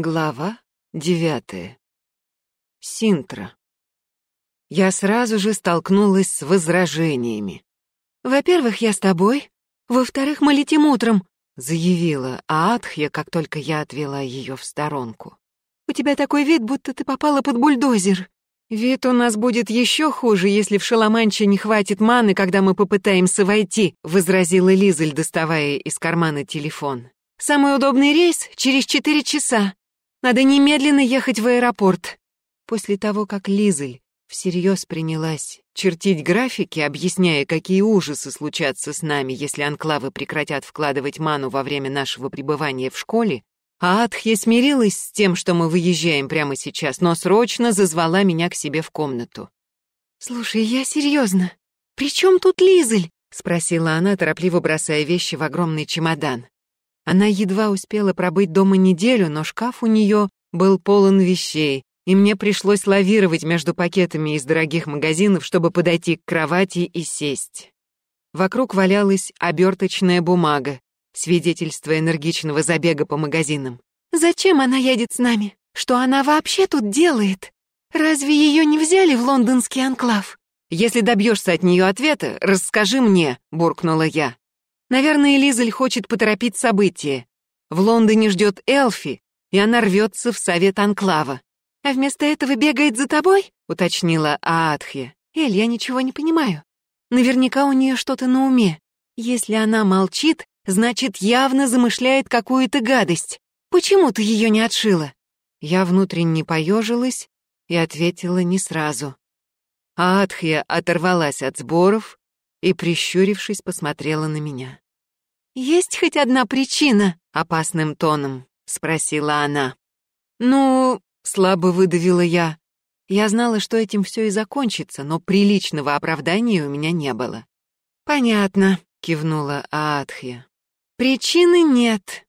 Глава девятая. Синтра. Я сразу же столкнулась с возражениями. «Во-первых, я с тобой. Во-вторых, мы летим утром», — заявила Аатхья, как только я отвела ее в сторонку. «У тебя такой вид, будто ты попала под бульдозер». «Вид у нас будет еще хуже, если в Шаламанче не хватит маны, когда мы попытаемся войти», — возразила Лизель, доставая из кармана телефон. «Самый удобный рейс — через четыре часа. Надо немедленно ехать в аэропорт. После того, как Лизель всерьез принялась чертить графики, объясняя, какие ужасы случатся с нами, если анклавы прекратят вкладывать ману во время нашего пребывания в школе, а Адхья смирилась с тем, что мы выезжаем прямо сейчас, но срочно зазвала меня к себе в комнату. «Слушай, я серьезно. При чем тут Лизель?» — спросила она, торопливо бросая вещи в огромный чемодан. Она едва успела пробыть дома неделю, но шкаф у нее был полон вещей, и мне пришлось лавировать между пакетами из дорогих магазинов, чтобы подойти к кровати и сесть. Вокруг валялась оберточная бумага, свидетельство энергичного забега по магазинам. «Зачем она едет с нами? Что она вообще тут делает? Разве ее не взяли в лондонский анклав?» «Если добьешься от нее ответа, расскажи мне», — буркнула я. Наверное, Лизель хочет поторопить события. В Лондоне ждет Элфи, и она рвется в совет Анклава. «А вместо этого бегает за тобой?» — уточнила Аатхи. «Эль, я ничего не понимаю. Наверняка у нее что-то на уме. Если она молчит, значит, явно замышляет какую-то гадость. Почему ты ее не отшила?» Я внутренне поежилась и ответила не сразу. Аатхия оторвалась от сборов, и, прищурившись, посмотрела на меня. «Есть хоть одна причина?» — опасным тоном спросила она. «Ну...» — слабо выдавила я. Я знала, что этим все и закончится, но приличного оправдания у меня не было. «Понятно», — кивнула Аатхья. «Причины нет».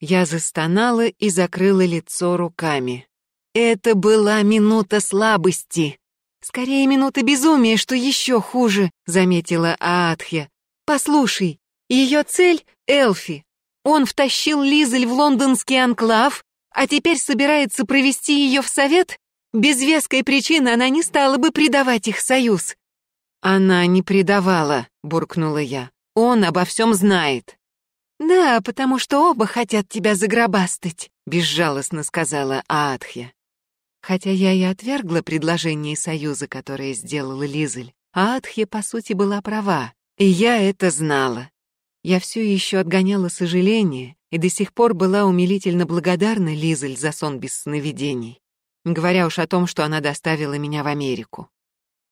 Я застонала и закрыла лицо руками. Это была минута слабости. «Скорее минута безумия, что еще хуже», — заметила Аатхья. «Послушай, ее цель — Элфи. Он втащил Лизель в лондонский анклав, а теперь собирается провести ее в совет? Без веской причины она не стала бы предавать их союз». «Она не предавала», — буркнула я. «Он обо всем знает». «Да, потому что оба хотят тебя загробастать», — безжалостно сказала Аатхья. Хотя я и отвергла предложение союза, которое сделала Лизель, а Адхья, по сути, была права, и я это знала. Я все еще отгоняла сожаление и до сих пор была умилительно благодарна Лизель за сон без сновидений, говоря уж о том, что она доставила меня в Америку.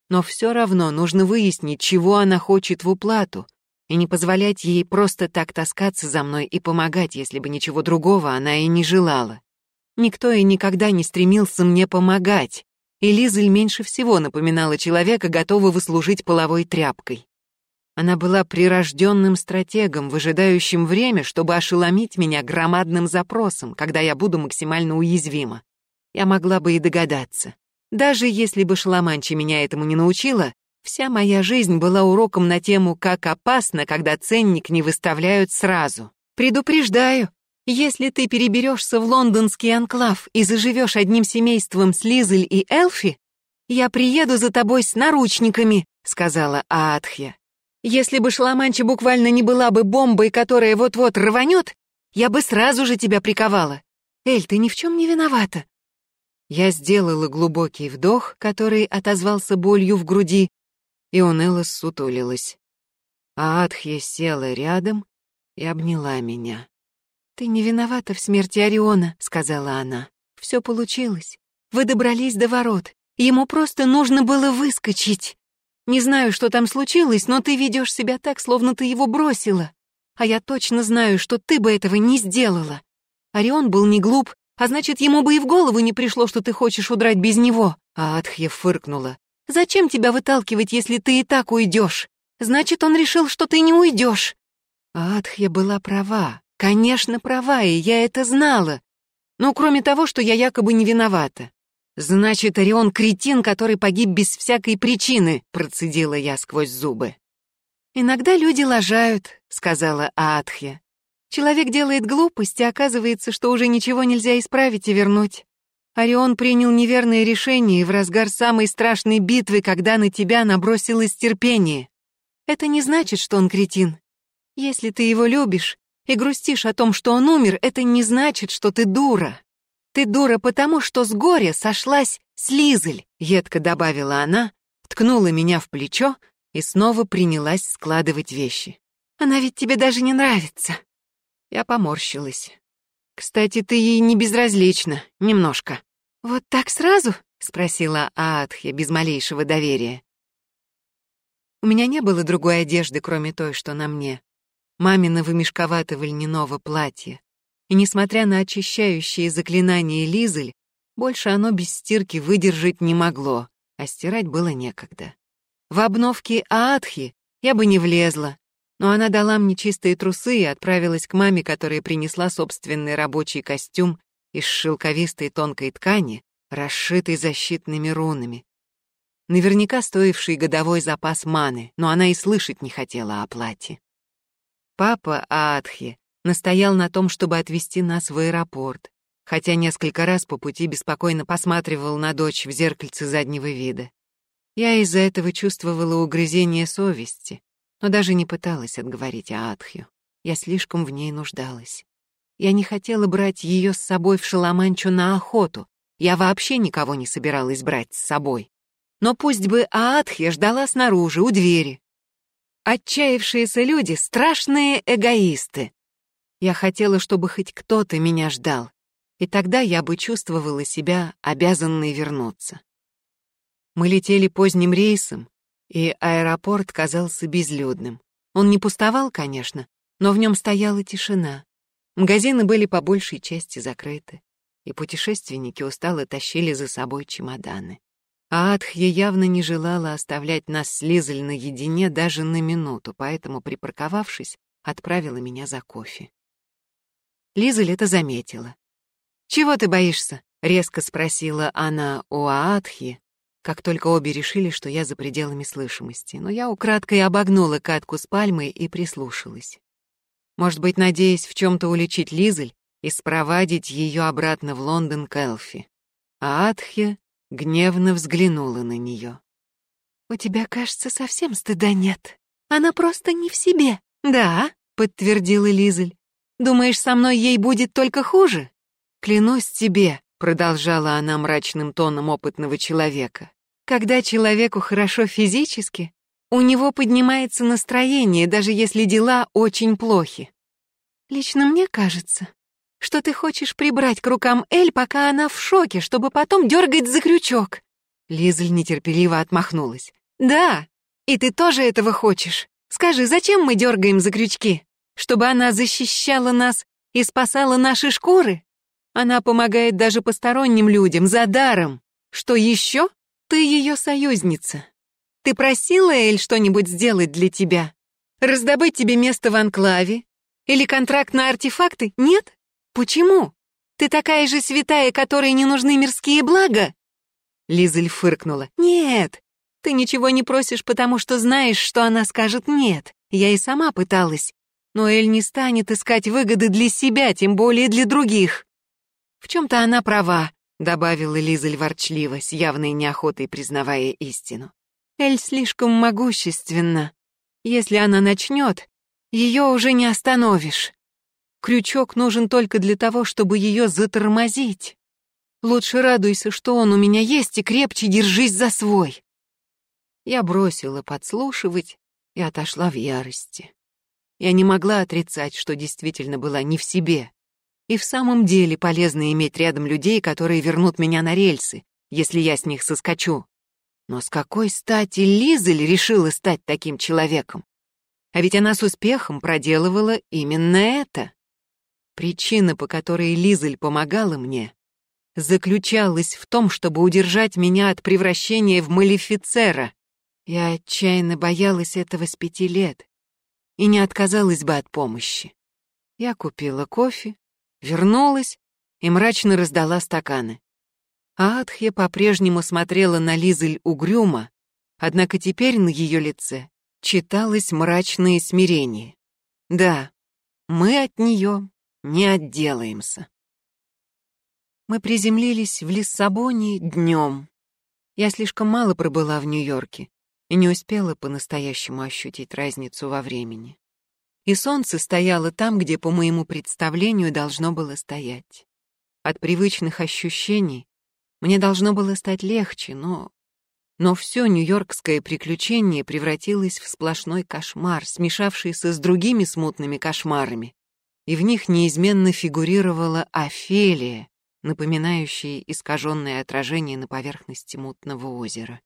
Но все равно нужно выяснить, чего она хочет в уплату, и не позволять ей просто так таскаться за мной и помогать, если бы ничего другого она и не желала. Никто и никогда не стремился мне помогать, и Лизель меньше всего напоминала человека, готового служить половой тряпкой. Она была прирожденным стратегом, выжидающим время, чтобы ошеломить меня громадным запросом, когда я буду максимально уязвима. Я могла бы и догадаться. Даже если бы Шаламанчи меня этому не научила, вся моя жизнь была уроком на тему «Как опасно, когда ценник не выставляют сразу». Предупреждаю, если ты переберешься в лондонский анклав и заживешь одним семейством с Лизель и Элфи, я приеду за тобой с наручниками», — сказала Аатхья. «Если бы Шаламанча буквально не была бы бомбой, которая вот-вот рванет, я бы сразу же тебя приковала. Эль, ты ни в чем не виновата». Я сделала глубокий вдох, который отозвался болью в груди, и уныло сутулилась. Аатхья села рядом и обняла меня. «Ты не виновата в смерти Ориона», — сказала она. «Все получилось. Вы добрались до ворот. Ему просто нужно было выскочить. Не знаю, что там случилось, но ты ведешь себя так, словно ты его бросила. А я точно знаю, что ты бы этого не сделала. Орион был не глуп, а значит, ему бы и в голову не пришло, что ты хочешь удрать без него». А Атхья фыркнула. «Зачем тебя выталкивать, если ты и так уйдешь? Значит, он решил, что ты не уйдешь». Атхья была права. Конечно, права, и я это знала. Но кроме того, что я якобы не виновата. Значит, Орион кретин, который погиб без всякой причины, процедила я сквозь зубы. Иногда люди лажают, сказала Аатхья. Человек делает глупость, и оказывается, что уже ничего нельзя исправить и вернуть. Орион принял неверное решение в разгар самой страшной битвы, когда на тебя набросилось терпение. Это не значит, что он кретин. Если ты его любишь и грустишь о том, что он умер, это не значит, что ты дура. Ты дура потому, что с горя сошлась с Лизель, едко добавила она, ткнула меня в плечо и снова принялась складывать вещи. Она ведь тебе даже не нравится. Я поморщилась. Кстати, ты ей не безразлична, немножко. Вот так сразу? спросила Аатхя без малейшего доверия. У меня не было другой одежды, кроме той, что на мне. Маминого мешковатого льняного платья. И несмотря на очищающие заклинания Лизель, больше оно без стирки выдержать не могло, а стирать было некогда. В обновке Аатхи я бы не влезла, но она дала мне чистые трусы и отправилась к маме, которая принесла собственный рабочий костюм из шелковистой тонкой ткани, расшитый защитными рунами, наверняка стоивший годовой запас маны, но она и слышать не хотела о плате. Папа Аатхи настоял на том, чтобы отвезти нас в аэропорт, хотя несколько раз по пути беспокойно посматривал на дочь в зеркальце заднего вида. Я из-за этого чувствовала угрызение совести, но даже не пыталась отговорить Аатхью. Я слишком в ней нуждалась. Я не хотела брать ее с собой в Шаламанчу на охоту. Я вообще никого не собиралась брать с собой. Но пусть бы Аатхья ждала снаружи, у двери. Отчаявшиеся люди — страшные эгоисты. Я хотела, чтобы хоть кто-то меня ждал, и тогда я бы чувствовала себя обязанной вернуться. Мы летели поздним рейсом, и аэропорт казался безлюдным. Он не пустовал, конечно, но в нем стояла тишина. Магазины были по большей части закрыты, и путешественники устало тащили за собой чемоданы. А Адхья явно не желала оставлять нас с Лизель наедине даже на минуту, поэтому, припарковавшись, отправила меня за кофе. Лизель это заметила. «Чего ты боишься?» — резко спросила она у Аатхи, как только обе решили, что я за пределами слышимости, но я украдкой обогнула катку с пальмой и прислушалась. Может быть, надеясь в чем-то уличить Лизель и спровадить ее обратно в Лондон к Элфи. А Атхе гневно взглянула на нее. «У тебя, кажется, совсем стыда нет. Она просто не в себе». «Да», — подтвердила Лизель. «Думаешь, со мной ей будет только хуже?» «Клянусь тебе», — продолжала она мрачным тоном опытного человека. «Когда человеку хорошо физически, у него поднимается настроение, даже если дела очень плохи. Лично мне кажется, что ты хочешь прибрать к рукам Эль, пока она в шоке, чтобы потом дергать за крючок». Лизель нетерпеливо отмахнулась. «Да, и ты тоже этого хочешь. Скажи, зачем мы дергаем за крючки? Чтобы она защищала нас и спасала наши шкуры? Она помогает даже посторонним людям, за даром. Что еще? Ты ее союзница. Ты просила Эль что-нибудь сделать для тебя? Раздобыть тебе место в анклаве? Или контракт на артефакты? Нет? «Почему? Ты такая же святая, которой не нужны мирские блага?» Лизель фыркнула. «Нет, ты ничего не просишь, потому что знаешь, что она скажет «нет». Я и сама пыталась. Но Эль не станет искать выгоды для себя, тем более для других. В чем-то она права, добавила Лизель ворчливо, с явной неохотой признавая истину. Эль слишком могущественна. Если она начнет, ее уже не остановишь. Крючок нужен только для того, чтобы ее затормозить. Лучше радуйся, что он у меня есть, и крепче держись за свой. Я бросила подслушивать и отошла в ярости. Я не могла отрицать, что действительно была не в себе. И в самом деле полезно иметь рядом людей, которые вернут меня на рельсы, если я с них соскочу. Но с какой стати Лизель решила стать таким человеком? А ведь она с успехом проделывала именно это. Причина, по которой Лизель помогала мне, заключалась в том, чтобы удержать меня от превращения в малефицера. Я отчаянно боялась этого с пяти лет и не отказалась бы от помощи. Я купила кофе, вернулась и мрачно раздала стаканы. А Адхья по-прежнему смотрела на Лизель угрюмо, однако теперь на ее лице читалось мрачное смирение. Да, мы от нее не отделаемся. Мы приземлились в Лиссабоне днем. Я слишком мало пробыла в Нью-Йорке и не успела по-настоящему ощутить разницу во времени. И солнце стояло там, где, по моему представлению, должно было стоять. От привычных ощущений мне должно было стать легче, но... Но все нью-йоркское приключение превратилось в сплошной кошмар, смешавшийся с другими смутными кошмарами, и в них неизменно фигурировала Офелия, напоминающая искаженное отражение на поверхности мутного озера.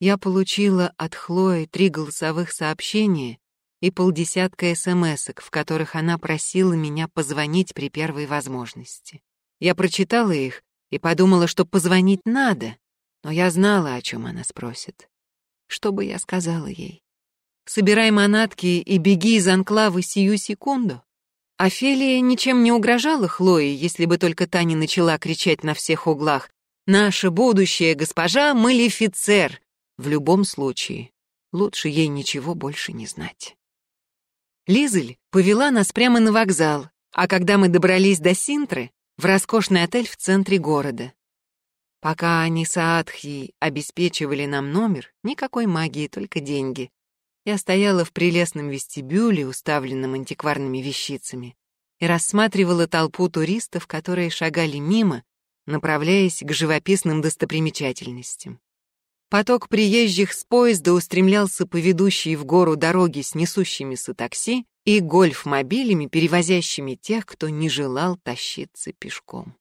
Я получила от Хлои три голосовых сообщения и полдесятка смс в которых она просила меня позвонить при первой возможности. Я прочитала их и подумала, что позвонить надо, но я знала, о чем она спросит. Что бы я сказала ей? Собирай манатки и беги из анклавы сию секунду. Офелия ничем не угрожала Хлое, если бы только та не начала кричать на всех углах «Наша будущая госпожа Малефицер!» В любом случае, лучше ей ничего больше не знать. Лизель повела нас прямо на вокзал, а когда мы добрались до Синтры, в роскошный отель в центре города. Пока они с Аатхией обеспечивали нам номер, никакой магии, только деньги. Я стояла в прелестном вестибюле, уставленном антикварными вещицами, и рассматривала толпу туристов, которые шагали мимо, направляясь к живописным достопримечательностям. Поток приезжих с поезда устремлялся по ведущей в гору дороге с несущимися такси и гольф-мобилями, перевозящими тех, кто не желал тащиться пешком.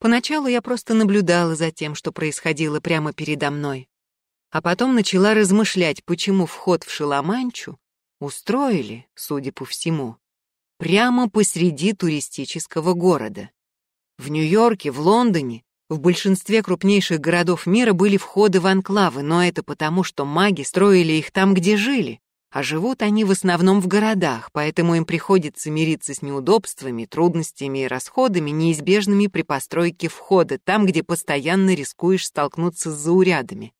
Поначалу я просто наблюдала за тем, что происходило прямо передо мной, а потом начала размышлять, почему вход в Шаламанчу устроили, судя по всему, прямо посреди туристического города. В Нью-Йорке, в Лондоне в большинстве крупнейших городов мира были входы в анклавы, но это потому, что маги строили их там, где жили, а живут они в основном в городах, поэтому им приходится мириться с неудобствами, трудностями и расходами, неизбежными при постройке входа, там, где постоянно рискуешь столкнуться с заурядами.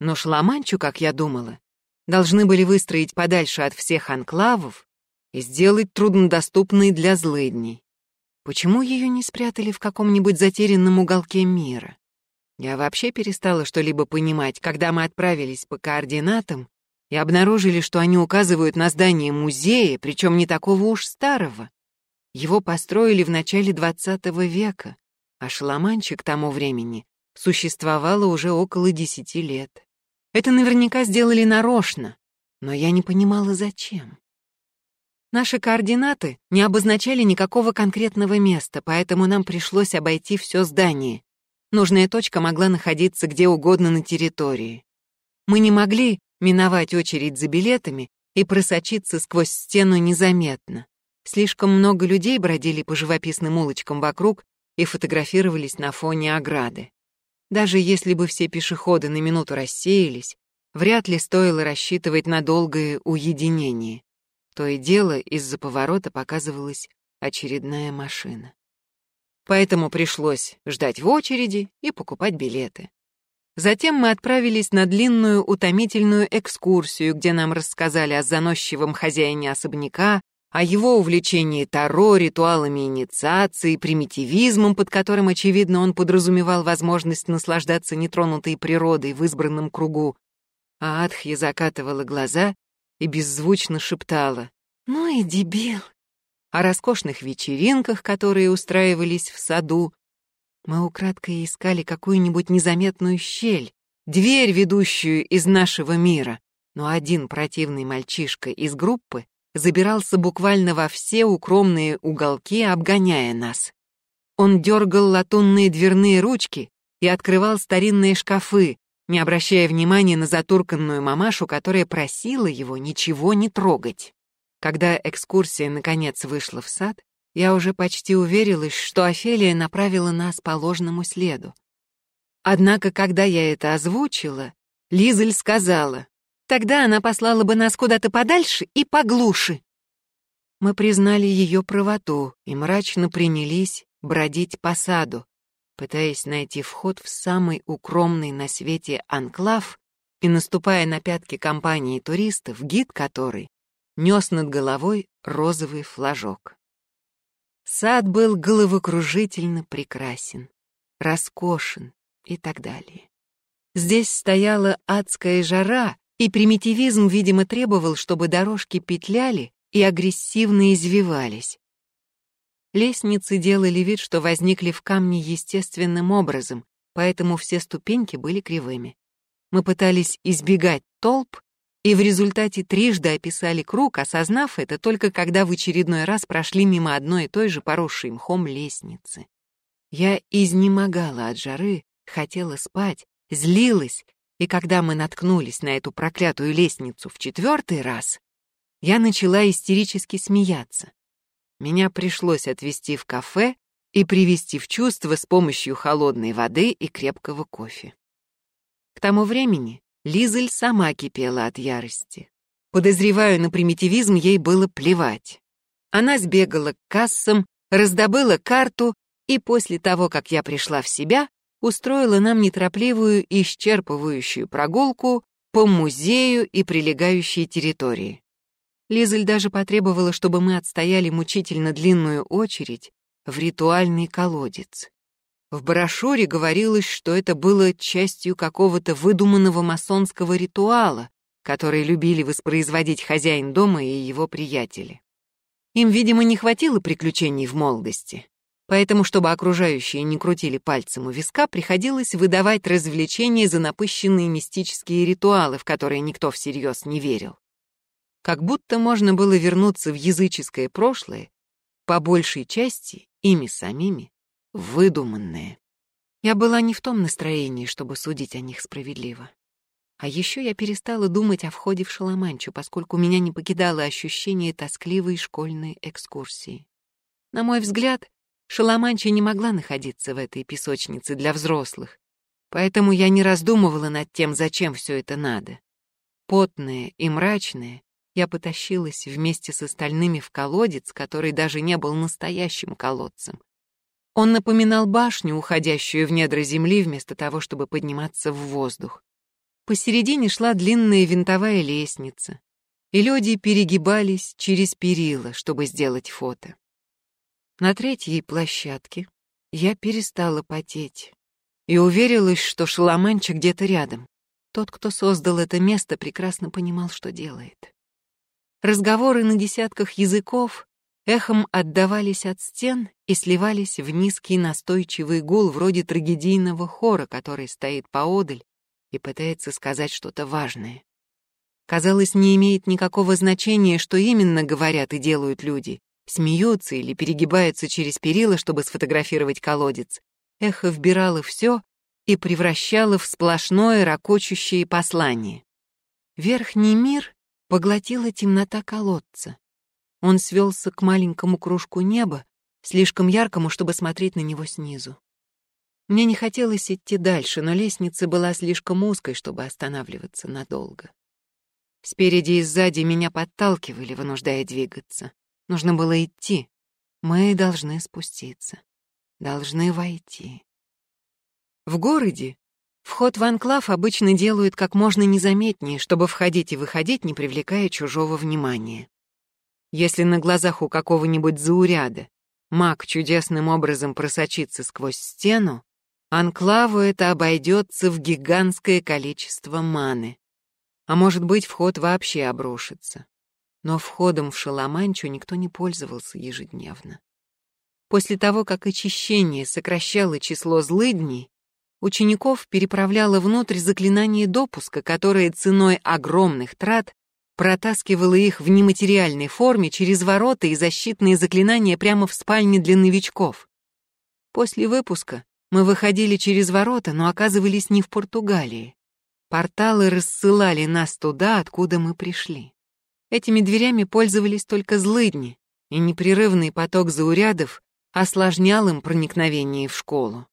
Но Шламанчу, как я думала, должны были выстроить подальше от всех анклавов и сделать труднодоступной для злыдней. Почему ее не спрятали в каком-нибудь затерянном уголке мира? Я вообще перестала что-либо понимать, когда мы отправились по координатам и обнаружили, что они указывают на здание музея, причем не такого уж старого. Его построили в начале XX века, а шламанчик к тому времени существовало уже около десяти лет. Это наверняка сделали нарочно, но я не понимала, зачем. Наши координаты не обозначали никакого конкретного места, поэтому нам пришлось обойти все здание. Нужная точка могла находиться где угодно на территории. Мы не могли миновать очередь за билетами и просочиться сквозь стену незаметно. Слишком много людей бродили по живописным улочкам вокруг и фотографировались на фоне ограды. Даже если бы все пешеходы на минуту рассеялись, вряд ли стоило рассчитывать на долгое уединение. То и дело из-за поворота показывалась очередная машина. Поэтому пришлось ждать в очереди и покупать билеты. Затем мы отправились на длинную утомительную экскурсию, где нам рассказали о заносчивом хозяине особняка, о его увлечении таро, ритуалами инициации, примитивизмом, под которым, очевидно, он подразумевал возможность наслаждаться нетронутой природой в избранном кругу. А Адхья закатывала глаза и беззвучно шептала «Ну и дебил!» о роскошных вечеринках, которые устраивались в саду. Мы украдкой искали какую-нибудь незаметную щель, дверь, ведущую из нашего мира, но один противный мальчишка из группы забирался буквально во все укромные уголки, обгоняя нас. Он дергал латунные дверные ручки и открывал старинные шкафы, не обращая внимания на затурканную мамашу, которая просила его ничего не трогать. Когда экскурсия наконец вышла в сад, я уже почти уверилась, что Офелия направила нас по ложному следу. Однако, когда я это озвучила, Лизель сказала, тогда она послала бы нас куда-то подальше и поглуше. Мы признали ее правоту и мрачно принялись бродить по саду, пытаясь найти вход в самый укромный на свете анклав и наступая на пятки компании туристов, гид которой нес над головой розовый флажок. Сад был головокружительно прекрасен, роскошен и так далее. Здесь стояла адская жара, и примитивизм, видимо, требовал, чтобы дорожки петляли и агрессивно извивались. Лестницы делали вид, что возникли в камне естественным образом, поэтому все ступеньки были кривыми. Мы пытались избегать толп, и в результате трижды описали круг, осознав это только когда в очередной раз прошли мимо одной и той же поросшей мхом лестницы. Я изнемогала от жары, хотела спать, злилась, и когда мы наткнулись на эту проклятую лестницу в четвертый раз, я начала истерически смеяться. Меня пришлось отвезти в кафе и привести в чувство с помощью холодной воды и крепкого кофе. К тому времени Лизель сама кипела от ярости. Подозреваю, на примитивизм ей было плевать. Она сбегала к кассам, раздобыла карту и после того, как я пришла в себя, устроила нам неторопливую и исчерпывающую прогулку по музею и прилегающей территории. Лизель даже потребовала, чтобы мы отстояли мучительно длинную очередь в ритуальный колодец. В брошюре говорилось, что это было частью какого-то выдуманного масонского ритуала, который любили воспроизводить хозяин дома и его приятели. Им, видимо, не хватило приключений в молодости, поэтому, чтобы окружающие не крутили пальцем у виска, приходилось выдавать развлечения за напыщенные мистические ритуалы, в которые никто всерьез не верил. Как будто можно было вернуться в языческое прошлое, по большей части ими самими выдуманные. Я была не в том настроении, чтобы судить о них справедливо. А еще я перестала думать о входе в Шаламанчу, поскольку меня не покидало ощущение тоскливой школьной экскурсии. На мой взгляд, Шаламанча не могла находиться в этой песочнице для взрослых, поэтому я не раздумывала над тем, зачем все это надо. Потная и мрачная, я потащилась вместе с остальными в колодец, который даже не был настоящим колодцем, он напоминал башню, уходящую в недра земли, вместо того, чтобы подниматься в воздух. Посередине шла длинная винтовая лестница, и люди перегибались через перила, чтобы сделать фото. На третьей площадке я перестала потеть и уверилась, что Шаламанча где-то рядом. Тот, кто создал это место, прекрасно понимал, что делает. Разговоры на десятках языков эхом отдавались от стен и сливались в низкий настойчивый гул вроде трагедийного хора, который стоит поодаль и пытается сказать что-то важное. Казалось, не имеет никакого значения, что именно говорят и делают люди. Смеются или перегибаются через перила, чтобы сфотографировать колодец. Эхо вбирало все и превращало в сплошное ракочущее послание. Верхний мир поглотила темнота колодца. Он свелся к маленькому кружку неба, слишком яркому, чтобы смотреть на него снизу. Мне не хотелось идти дальше, но лестница была слишком узкой, чтобы останавливаться надолго. Спереди и сзади меня подталкивали, вынуждая двигаться. Нужно было идти. Мы должны спуститься. Должны войти. В городе вход в анклав обычно делают как можно незаметнее, чтобы входить и выходить, не привлекая чужого внимания. Если на глазах у какого-нибудь зауряда маг чудесным образом просочится сквозь стену, анклаву это обойдется в гигантское количество маны. А может быть, вход вообще обрушится. Но входом в Шаламанчу никто не пользовался ежедневно. После того, как очищение сокращало число злыдней, учеников переправляло внутрь заклинание допуска, которое ценой огромных трат протаскивала их в нематериальной форме через ворота и защитные заклинания прямо в спальне для новичков. После выпуска мы выходили через ворота, но оказывались не в Португалии. Порталы рассылали нас туда, откуда мы пришли. Этими дверями пользовались только злыдни, и непрерывный поток заурядов осложнял им проникновение в школу.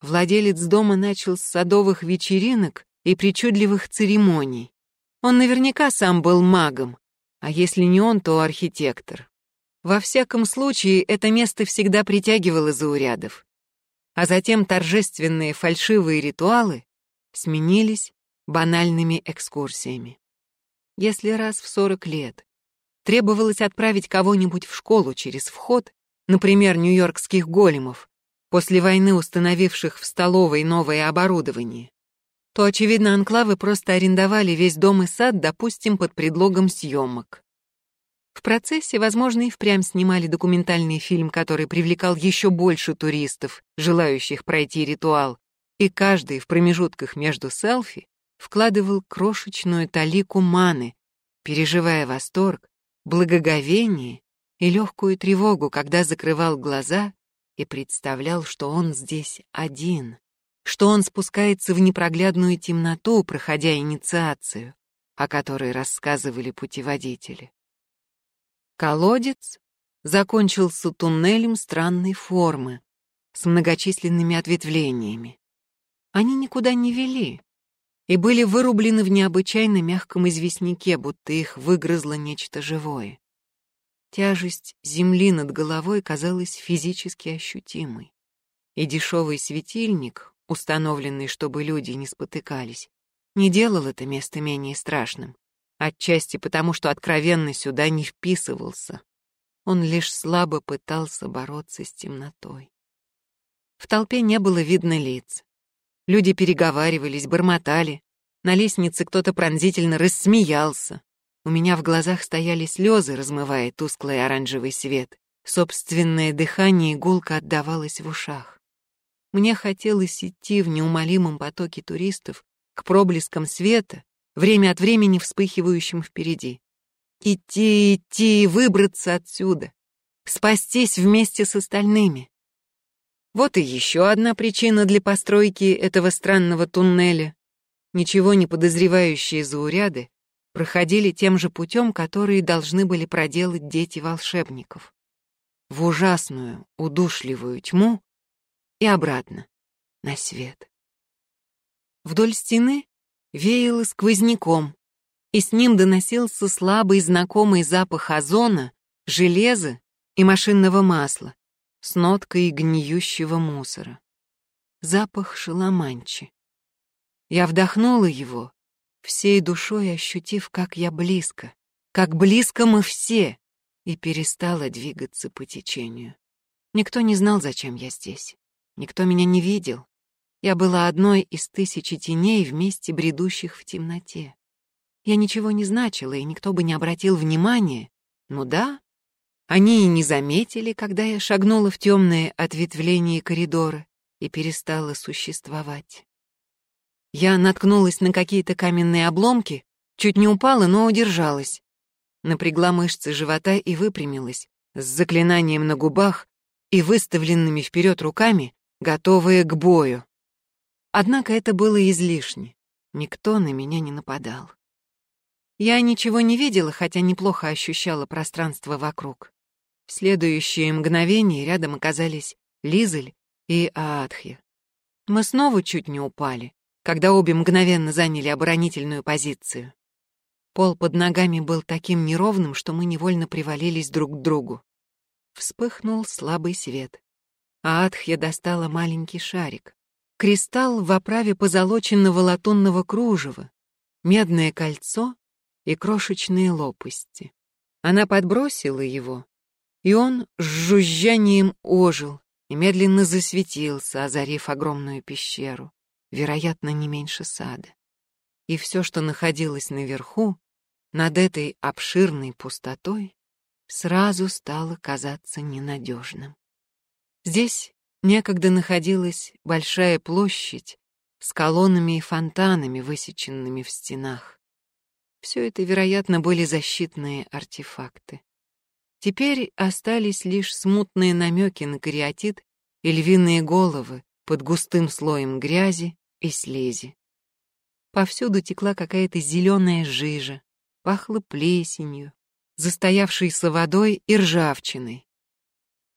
Владелец дома начал с садовых вечеринок и причудливых церемоний, он наверняка сам был магом, а если не он, то архитектор. Во всяком случае, это место всегда притягивало заурядов. А затем торжественные фальшивые ритуалы сменились банальными экскурсиями. Если раз в сорок лет требовалось отправить кого-нибудь в школу через вход, например, нью-йоркских големов, после войны установивших в столовой новое оборудование, то, очевидно, анклавы просто арендовали весь дом и сад, допустим, под предлогом съемок. В процессе, возможно, и впрямь снимали документальный фильм, который привлекал еще больше туристов, желающих пройти ритуал, и каждый в промежутках между селфи вкладывал крошечную талику маны, переживая восторг, благоговение и легкую тревогу, когда закрывал глаза и представлял, что он здесь один, что он спускается в непроглядную темноту, проходя инициацию, о которой рассказывали путеводители. Колодец закончился туннелем странной формы, с многочисленными ответвлениями. Они никуда не вели и были вырублены в необычайно мягком известняке, будто их выгрызло нечто живое. Тяжесть земли над головой казалась физически ощутимой, и дешевый светильник, установленный, чтобы люди не спотыкались, не делал это место менее страшным, отчасти потому, что откровенно сюда не вписывался. Он лишь слабо пытался бороться с темнотой. В толпе не было видно лиц. Люди переговаривались, бормотали. На лестнице кто-то пронзительно рассмеялся. У меня в глазах стояли слезы, размывая тусклый оранжевый свет. Собственное дыхание гулко отдавалось в ушах. Мне хотелось идти в неумолимом потоке туристов к проблескам света, время от времени вспыхивающим впереди. Идти, идти, выбраться отсюда. Спастись вместе с остальными. Вот и еще одна причина для постройки этого странного туннеля. Ничего не подозревающие зауряды проходили тем же путем, который должны были проделать дети волшебников. В ужасную, удушливую тьму и обратно, на свет. Вдоль стены веяло сквозняком, и с ним доносился слабый знакомый запах озона, железа и машинного масла с ноткой гниющего мусора. Запах шаламанчи. Я вдохнула его, всей душой ощутив, как я близко, как близко мы все, и перестала двигаться по течению. Никто не знал, зачем я здесь. Никто меня не видел. Я была одной из тысячи теней вместе бредущих в темноте. Я ничего не значила, и никто бы не обратил внимания. Ну да, они и не заметили, когда я шагнула в темные ответвления коридора и перестала существовать. Я наткнулась на какие-то каменные обломки, чуть не упала, но удержалась. Напрягла мышцы живота и выпрямилась, с заклинанием на губах и выставленными вперед руками, готовые к бою. Однако это было излишне. Никто на меня не нападал. Я ничего не видела, хотя неплохо ощущала пространство вокруг. В следующее мгновение рядом оказались Лизель и Аатхи. Мы снова чуть не упали, когда обе мгновенно заняли оборонительную позицию. Пол под ногами был таким неровным, что мы невольно привалились друг к другу. Вспыхнул слабый свет. Аатхья достала маленький шарик. Кристалл в оправе позолоченного латунного кружева, медное кольцо и крошечные лопасти. Она подбросила его, и он с жужжанием ожил и медленно засветился, озарив огромную пещеру, вероятно, не меньше сада. И все, что находилось наверху, над этой обширной пустотой, сразу стало казаться ненадежным. Здесь некогда находилась большая площадь с колоннами и фонтанами, высеченными в стенах. Все это, вероятно, были защитные артефакты. Теперь остались лишь смутные намеки на кариатит и львиные головы под густым слоем грязи и слези. Повсюду текла какая-то зеленая жижа, пахло плесенью, застоявшейся водой и ржавчиной.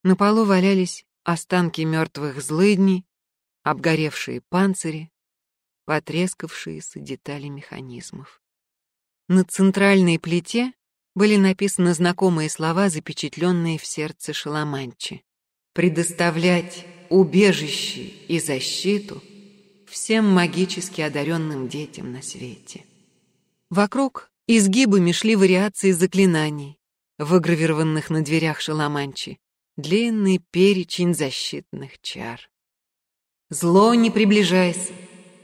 На полу валялись останки мертвых злыдней, обгоревшие панцири, потрескавшиеся детали механизмов. На центральной плите были написаны знакомые слова, запечатленные в сердце Шаламанчи. «Предоставлять убежище и защиту всем магически одаренным детям на свете». Вокруг изгибами шли вариации заклинаний, выгравированных на дверях Шаламанчи, длинный перечень защитных чар. Зло не приближайся,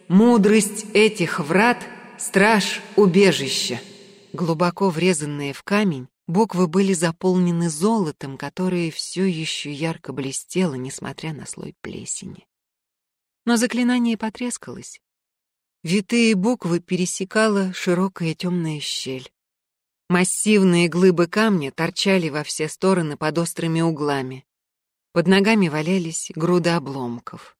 мудрость этих врат — страж убежища. Глубоко врезанные в камень, буквы были заполнены золотом, которое все еще ярко блестело, несмотря на слой плесени. Но заклинание потрескалось. Витые буквы пересекала широкая темная щель. Массивные глыбы камня торчали во все стороны под острыми углами. Под ногами валялись груды обломков.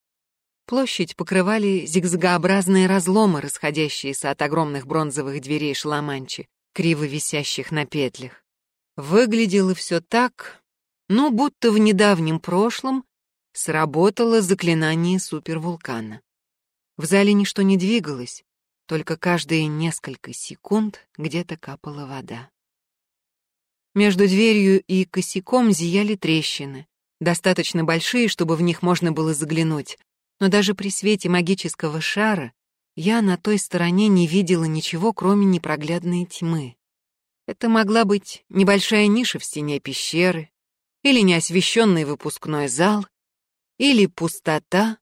Площадь покрывали зигзагообразные разломы, расходящиеся от огромных бронзовых дверей шламанчи, криво висящих на петлях. Выглядело все так, ну, будто в недавнем прошлом сработало заклинание супервулкана. В зале ничто не двигалось, только каждые несколько секунд где-то капала вода. Между дверью и косяком зияли трещины, достаточно большие, чтобы в них можно было заглянуть, но даже при свете магического шара я на той стороне не видела ничего, кроме непроглядной тьмы. Это могла быть небольшая ниша в стене пещеры, или неосвещенный выпускной зал, или пустота,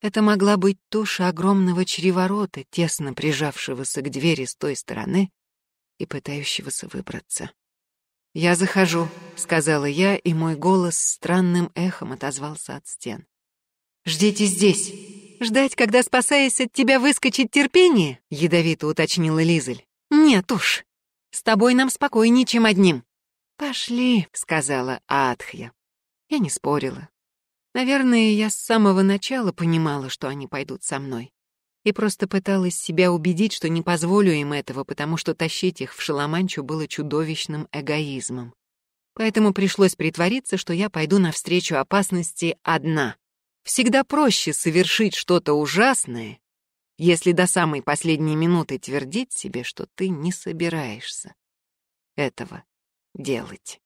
это могла быть туша огромного чреворота, тесно прижавшегося к двери с той стороны и пытающегося выбраться. «Я захожу», — сказала я, и мой голос странным эхом отозвался от стен. «Ждите здесь». «Ждать, когда, спасаясь от тебя, выскочит терпение?» — ядовито уточнила Лизель. «Нет уж. С тобой нам спокойнее, чем одним». «Пошли», — сказала Аатхья. Я не спорила. Наверное, я с самого начала понимала, что они пойдут со мной. И просто пыталась себя убедить, что не позволю им этого, потому что тащить их в Шаламанчу было чудовищным эгоизмом. Поэтому пришлось притвориться, что я пойду навстречу опасности одна. Всегда проще совершить что-то ужасное, если до самой последней минуты твердить себе, что ты не собираешься этого делать.